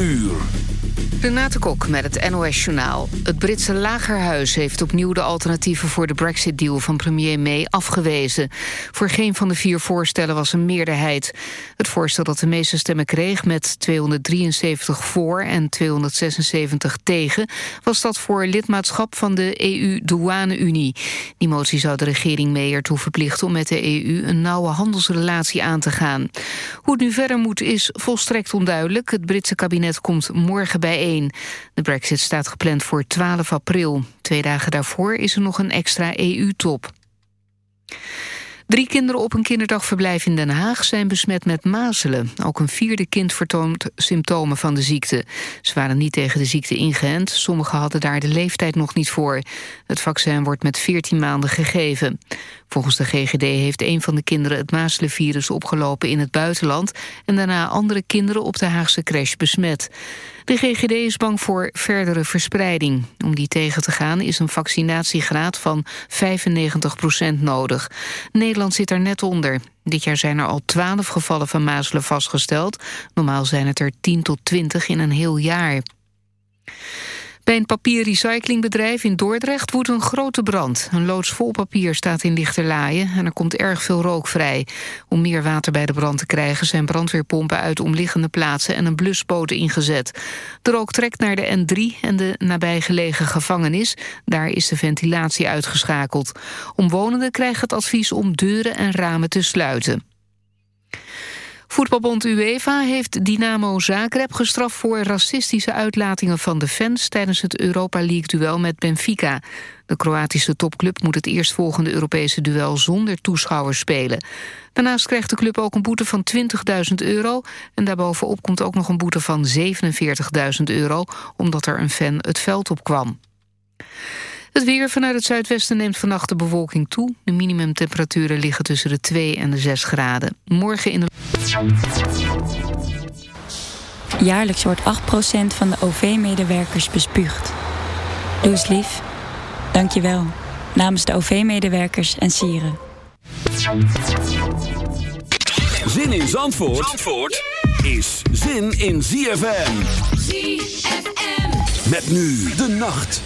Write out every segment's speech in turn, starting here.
uur. Renate Kok met het NOS Journaal. Het Britse lagerhuis heeft opnieuw de alternatieven voor de Brexit-deal van premier May afgewezen. Voor geen van de vier voorstellen was een meerderheid. Het voorstel dat de meeste stemmen kreeg met 273 voor en 276 tegen... was dat voor lidmaatschap van de EU-douane-Unie. Die motie zou de regering May ertoe verplichten om met de EU een nauwe handelsrelatie aan te gaan. Hoe het nu verder moet is volstrekt onduidelijk. Het Britse kabinet komt morgen bijeen de brexit staat gepland voor 12 april. Twee dagen daarvoor is er nog een extra EU-top. Drie kinderen op een kinderdagverblijf in Den Haag zijn besmet met mazelen. Ook een vierde kind vertoont symptomen van de ziekte. Ze waren niet tegen de ziekte ingeënt. Sommigen hadden daar de leeftijd nog niet voor. Het vaccin wordt met 14 maanden gegeven. Volgens de GGD heeft een van de kinderen het mazelenvirus opgelopen in het buitenland... en daarna andere kinderen op de Haagse crash besmet. De GGD is bang voor verdere verspreiding. Om die tegen te gaan is een vaccinatiegraad van 95% nodig. Nederland zit er net onder. Dit jaar zijn er al 12 gevallen van mazelen vastgesteld. Normaal zijn het er 10 tot 20 in een heel jaar. Bij een papierrecyclingbedrijf in Dordrecht woedt een grote brand. Een loods vol papier staat in lichterlaaien en er komt erg veel rook vrij. Om meer water bij de brand te krijgen zijn brandweerpompen uit omliggende plaatsen en een blusboot ingezet. De rook trekt naar de N3 en de nabijgelegen gevangenis. Daar is de ventilatie uitgeschakeld. Omwonenden krijgen het advies om deuren en ramen te sluiten. Voetbalbond UEFA heeft Dynamo Zagreb gestraft voor racistische uitlatingen van de fans tijdens het Europa League-duel met Benfica. De Kroatische topclub moet het eerstvolgende Europese duel zonder toeschouwers spelen. Daarnaast krijgt de club ook een boete van 20.000 euro... en daarbovenop komt ook nog een boete van 47.000 euro... omdat er een fan het veld op kwam. Het weer vanuit het zuidwesten neemt vannacht de bewolking toe. De minimumtemperaturen liggen tussen de 2 en de 6 graden. Morgen in de... Jaarlijks wordt 8% van de OV-medewerkers bespuugd. Doe eens lief. Dank je wel. Namens de OV-medewerkers en sieren. Zin in Zandvoort, Zandvoort is zin in ZFM. ZFM. Met nu de nacht.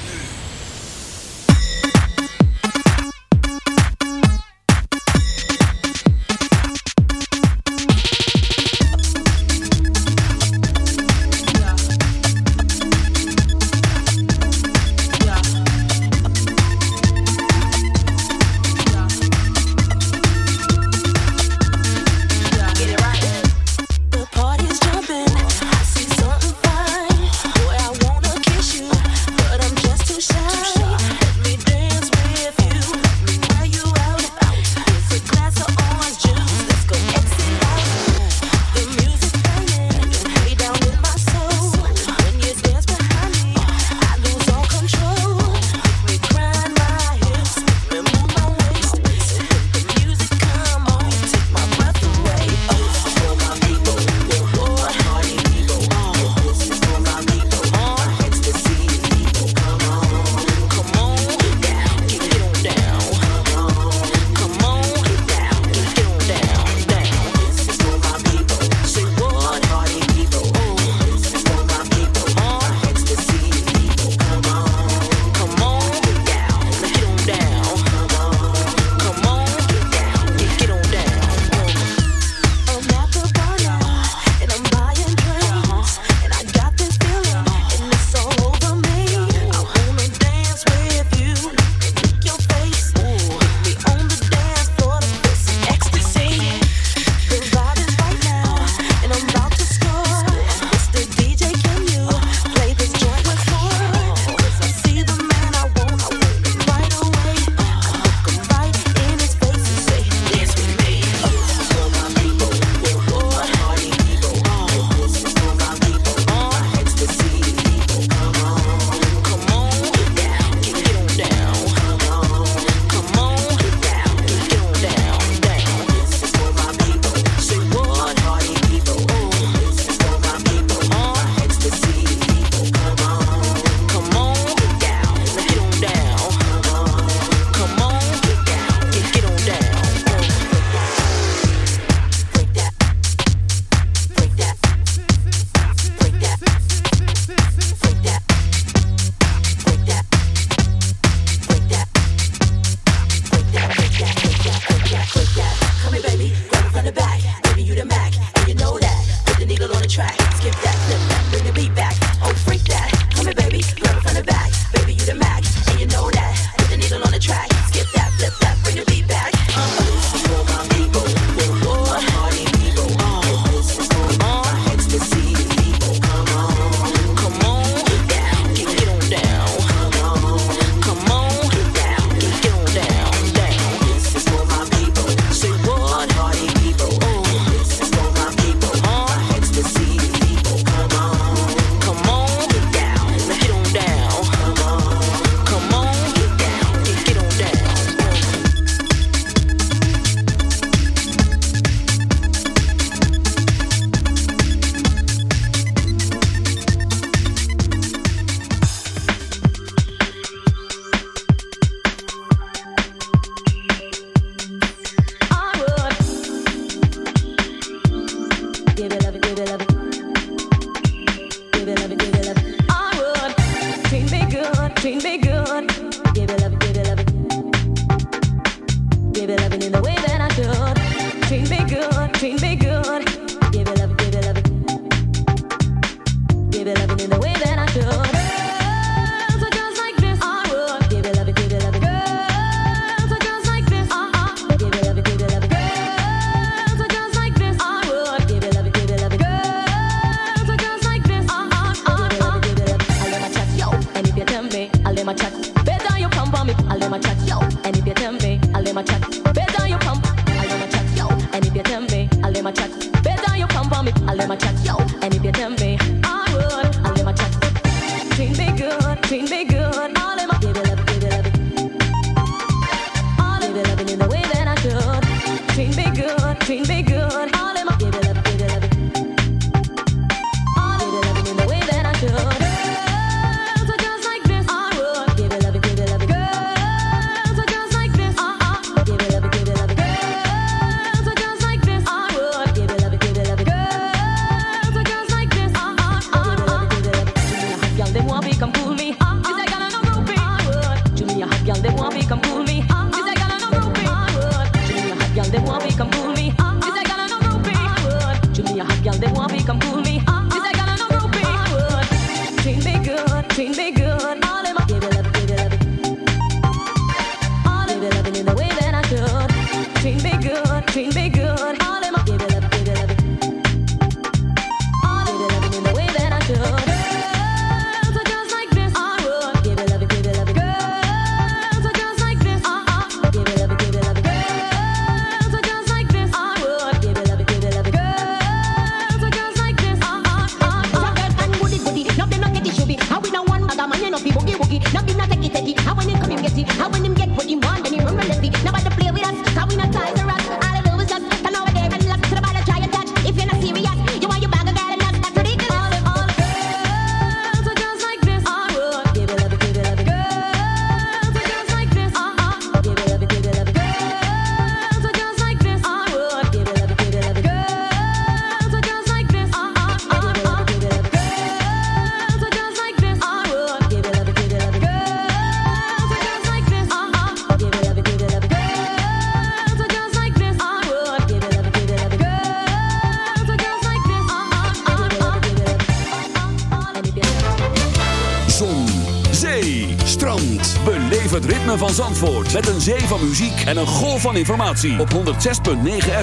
informatie op 106.9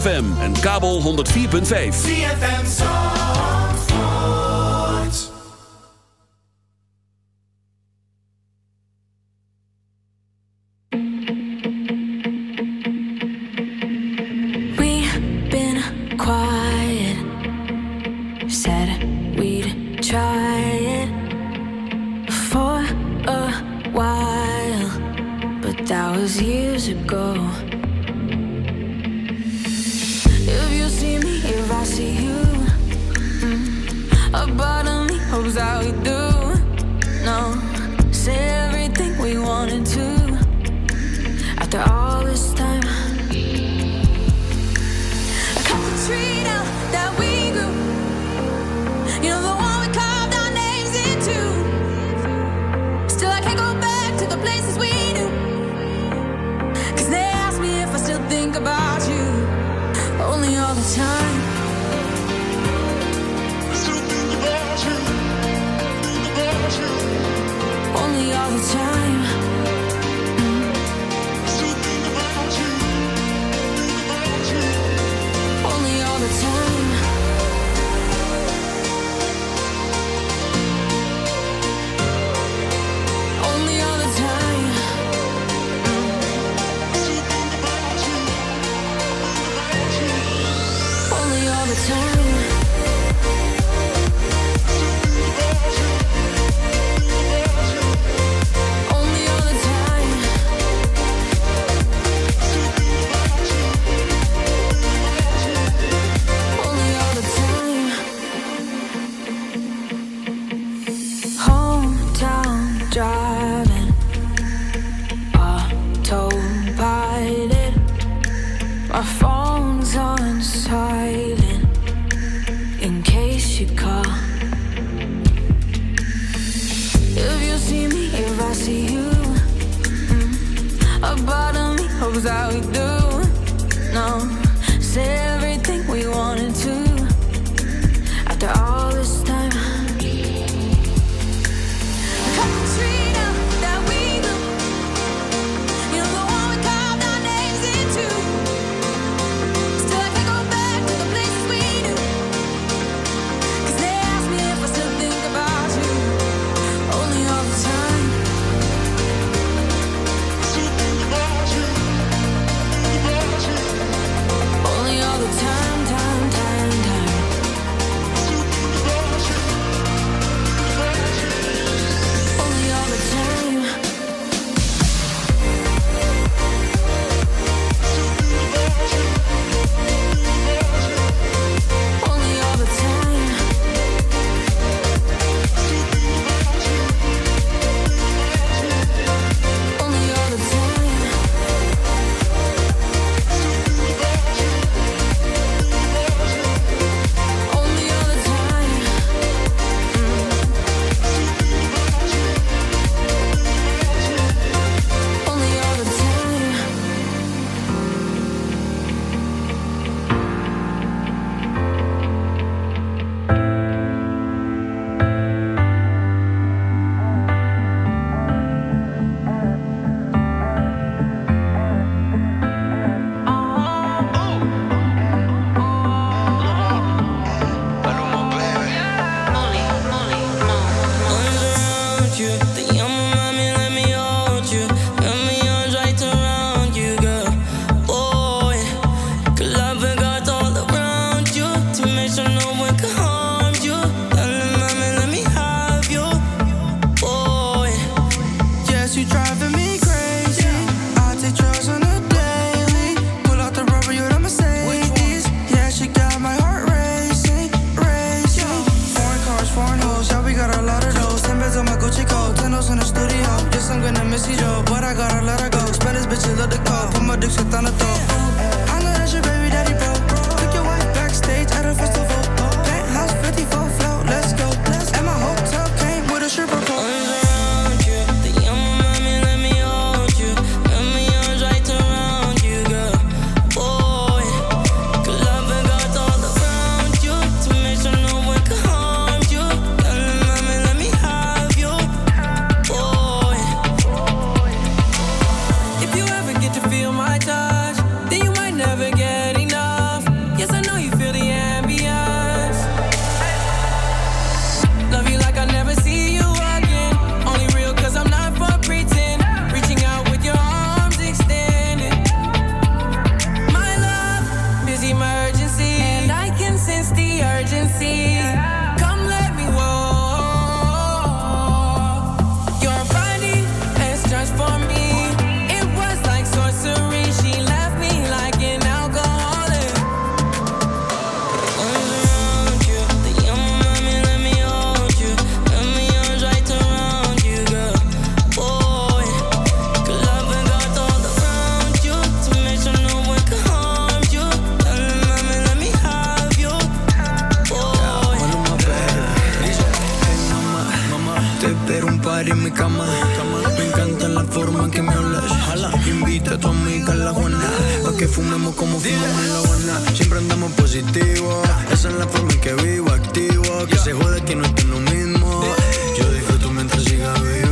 FM en kabel 104.5. ZFM so. We've been quiet. Said we'd try it for a while. But that was years ago. out Te espero un par en mi cama. Me encanta la forma en que me hablas. Invita a tu amiga a la Juana. Pa' que fumemos como fumamos en la Habana. Siempre andamos positivo. Esa es la forma en que vivo, activo. Que se jode que no estoy lo mismo. Yo disfruto mientras siga vivo.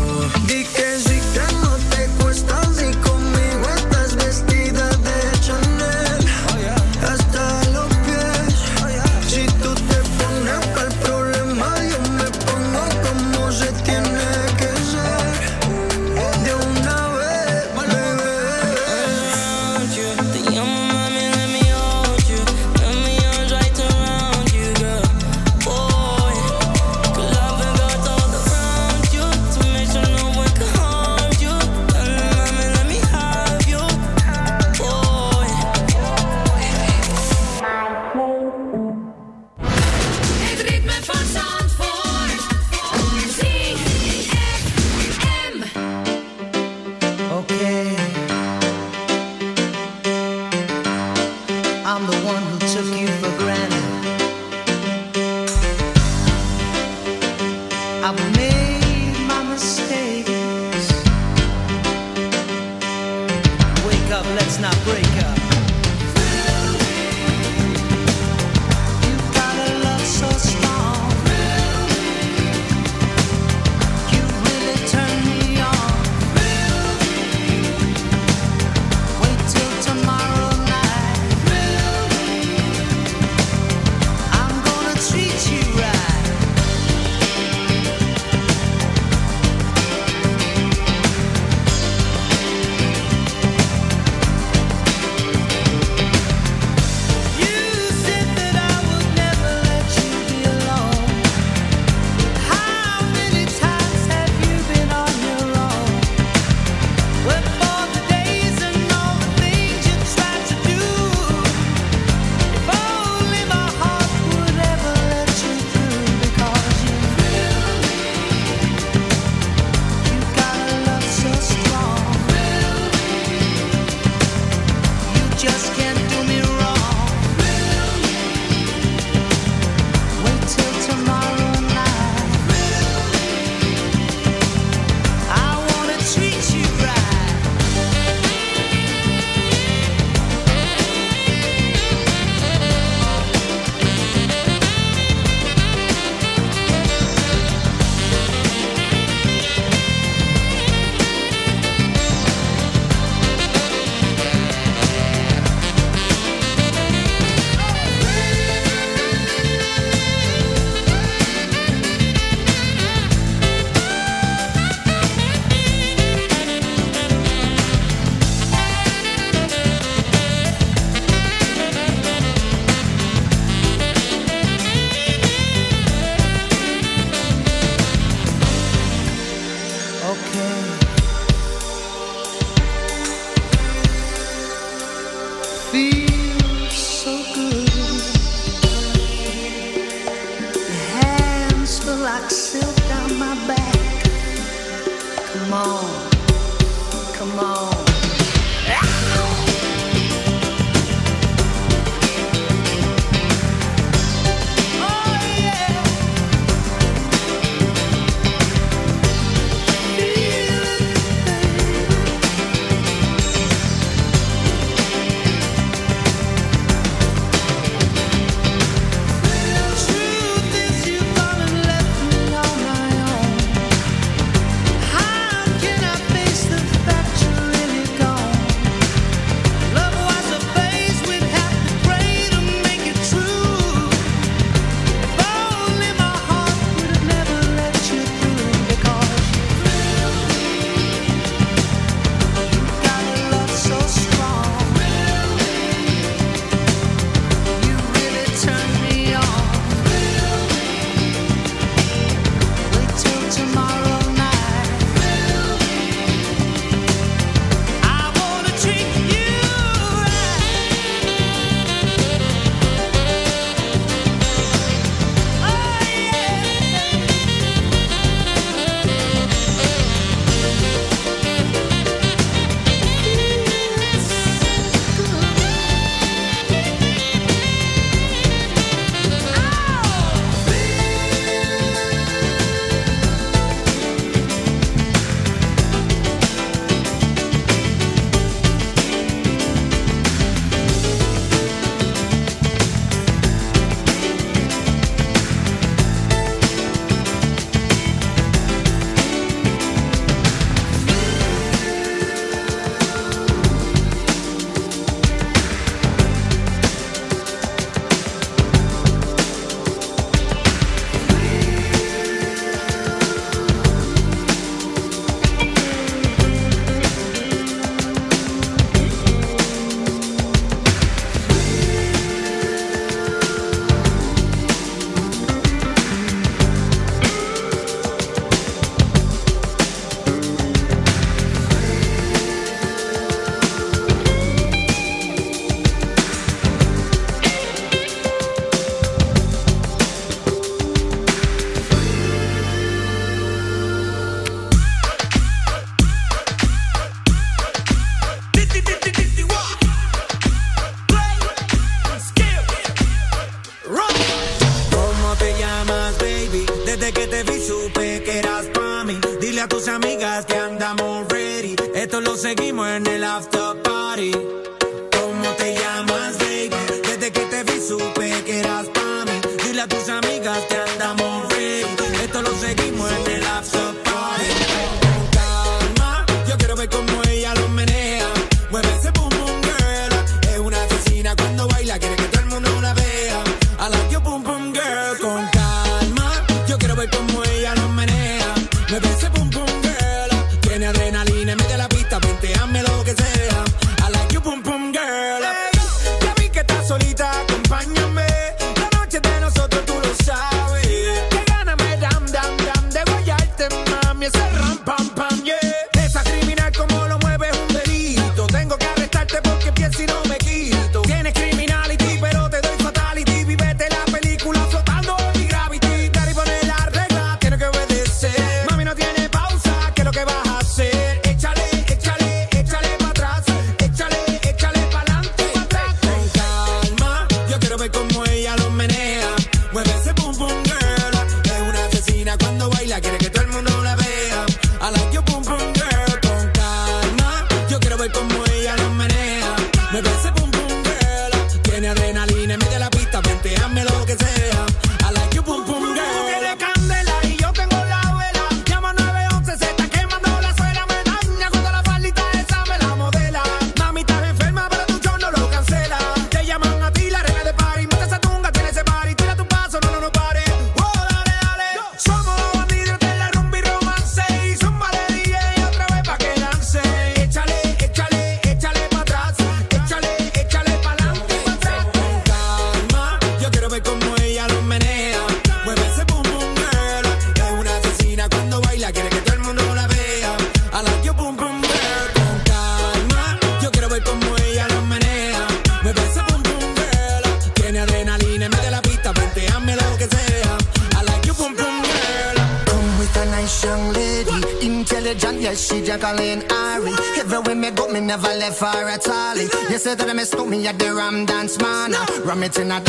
Ram it in a dance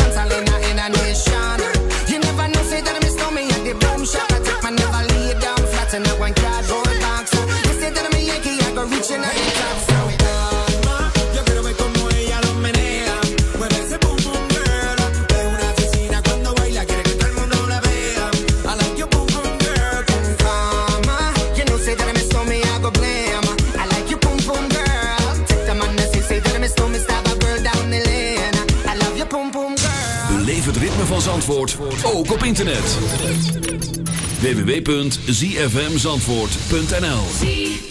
hall in a, www.zfmzandvoort.nl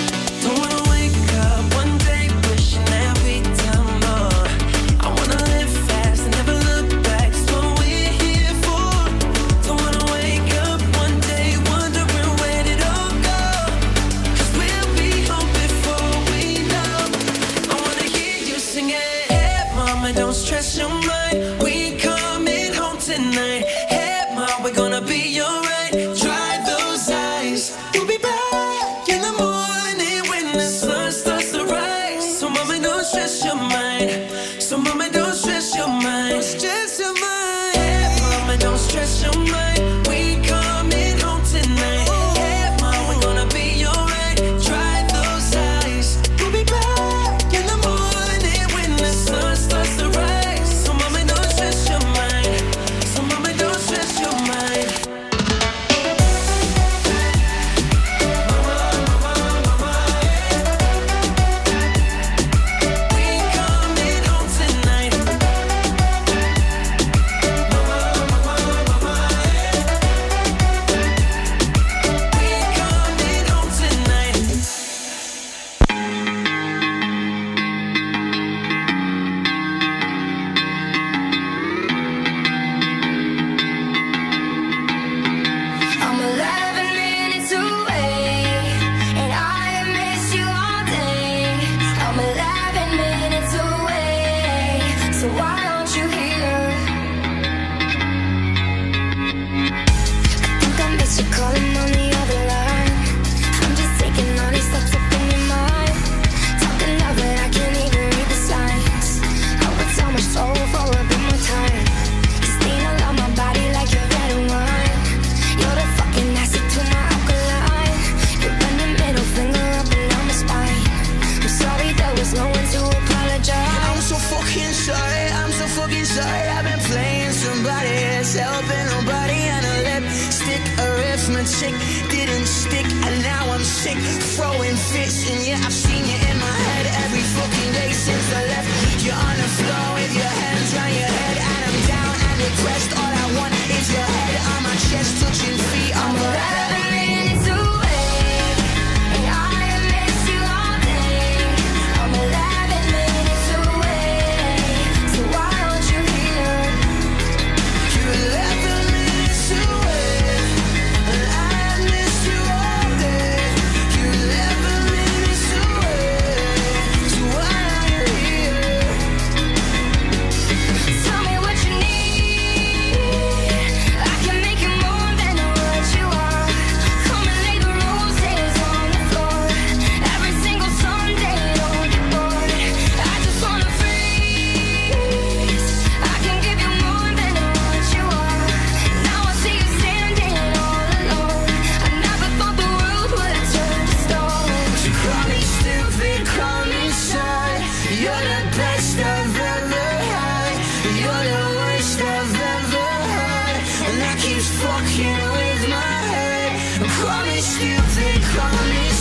You're the worst I've ever heard, and that keeps fucking with my head. Call me stupid, call me.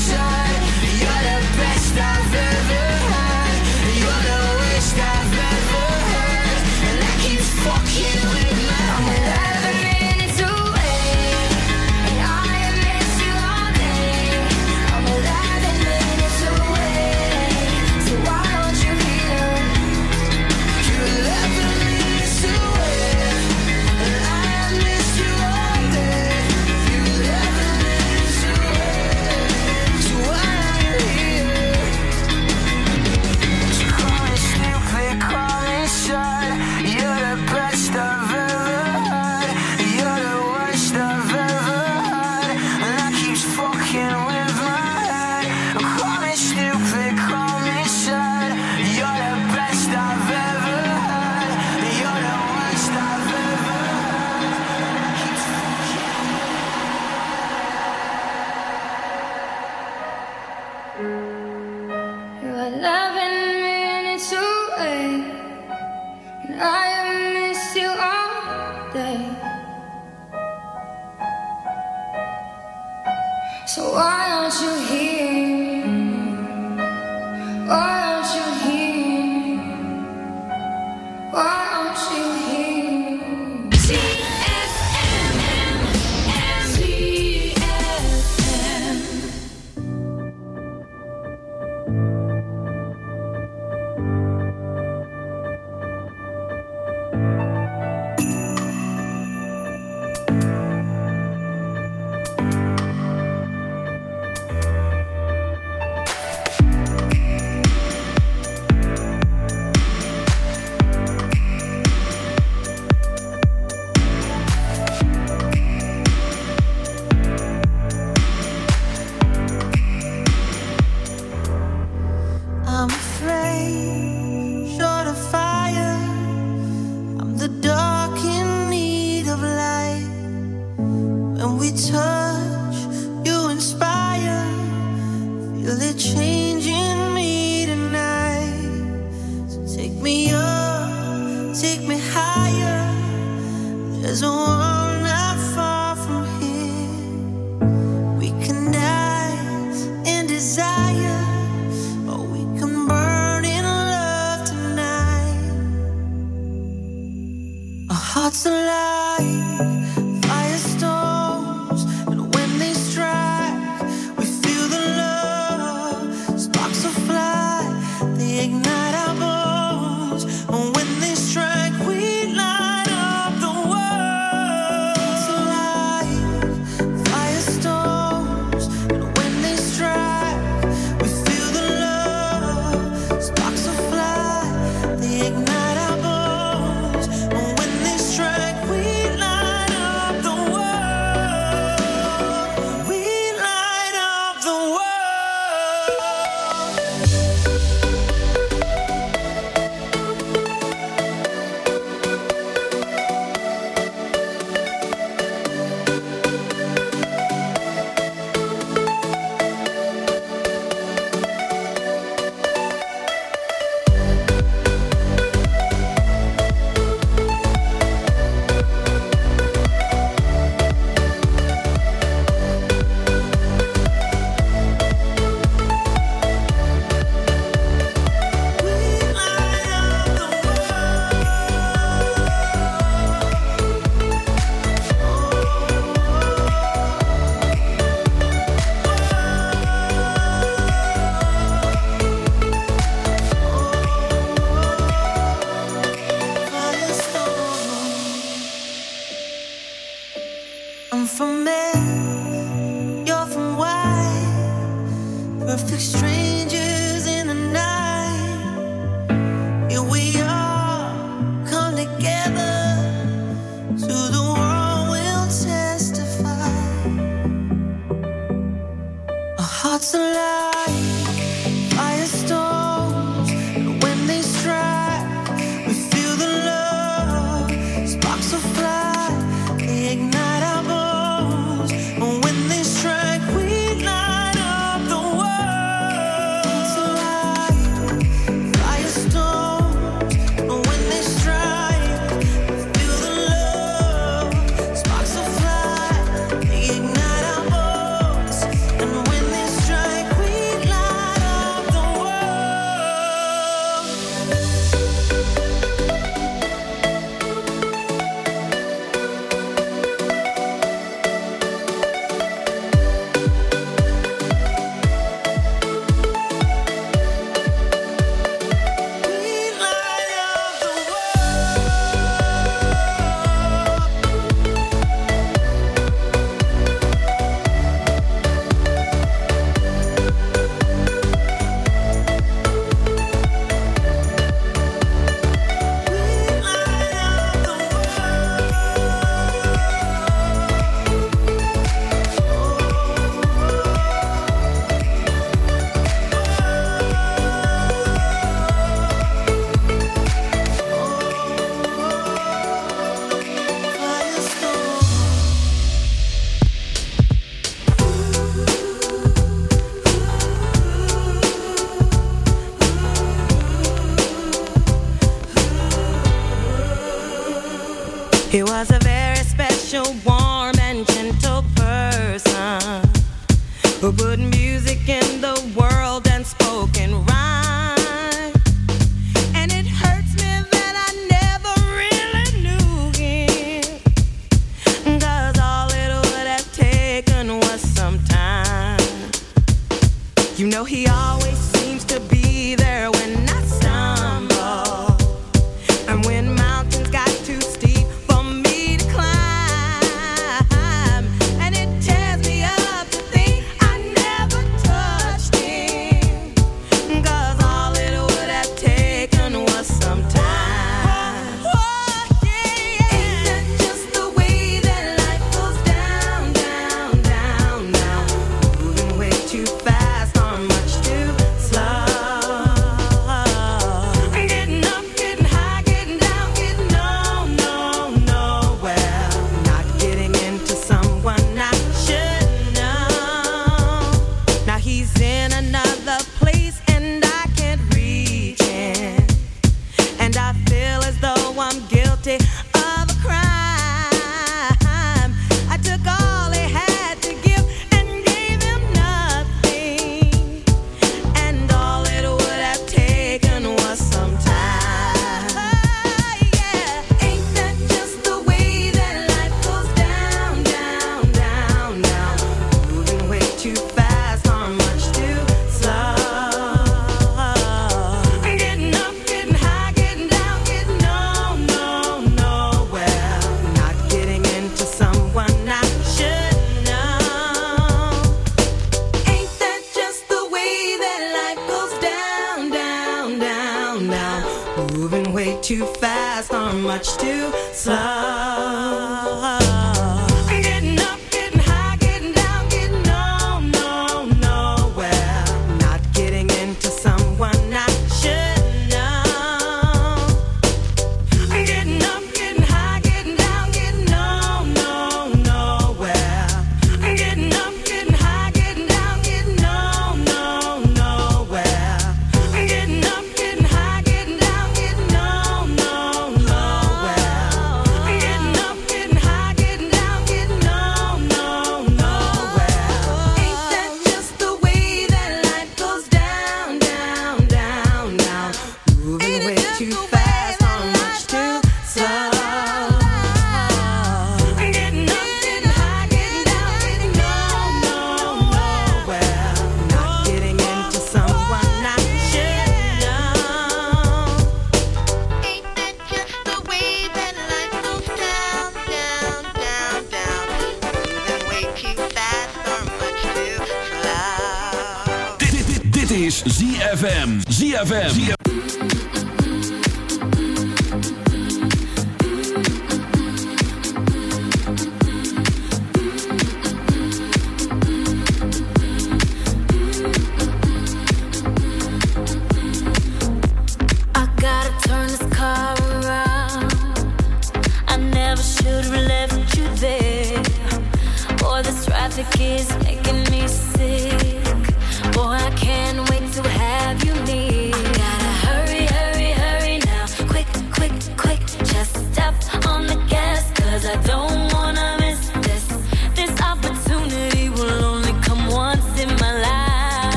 Dit, is ZFM. ZFM.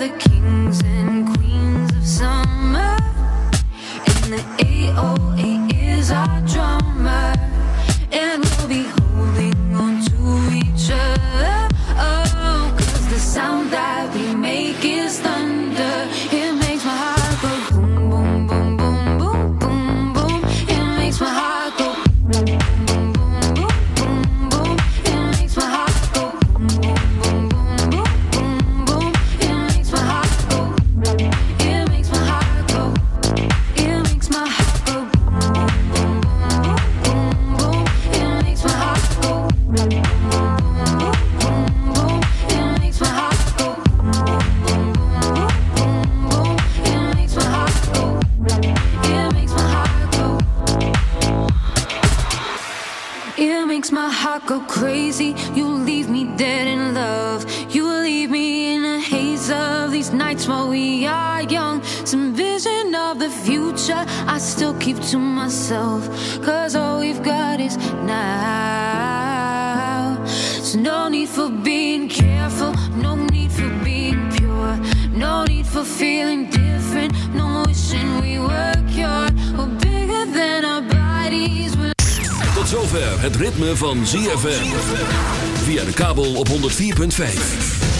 the kings and queens of summer, and the 808 is our drum. Keep to myself. Cause all we've got is now. So no need for being careful, no need for being pure, no need for feeling different, no wishing we were cured. We're bigger than our bodies. We're Tot zover het ritme van ZFM. Via de kabel op 104.5.